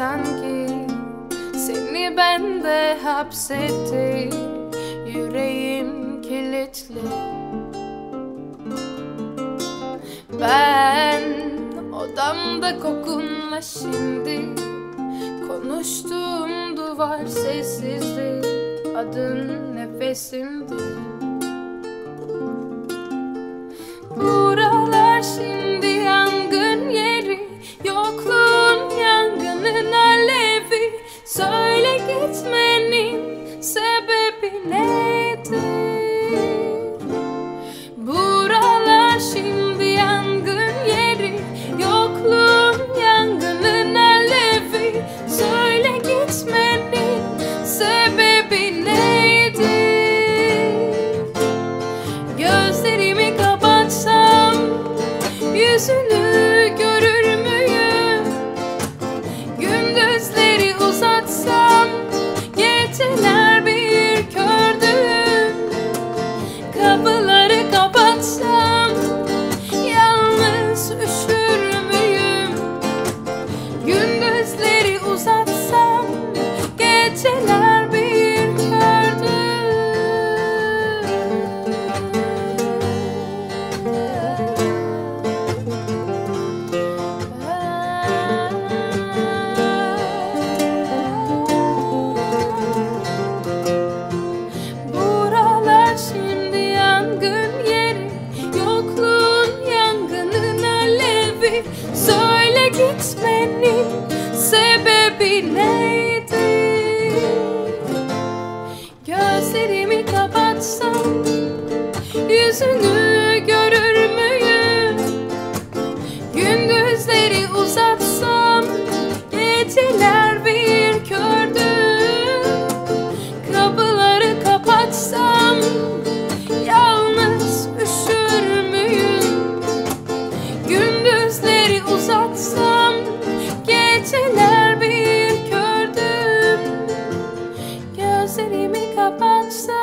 Sanki Seni bende hapsetti Yüreğim kilitli. Ben odamda kokunla şimdi Konuştuğum duvar sessizdi Adın nefesimdi Söyle gitmenin sebebi nedir? Buralar şimdi yangın yeri Yokluğun yangının alevi Söyle gitmenin sebebi nedir? Gözlerimi kapatsam Yüzünü Söyle gitmenin sebebi neydi? Gözlerimi kapatsam Yüzünü Gözlerimi kapatsam Yüzünü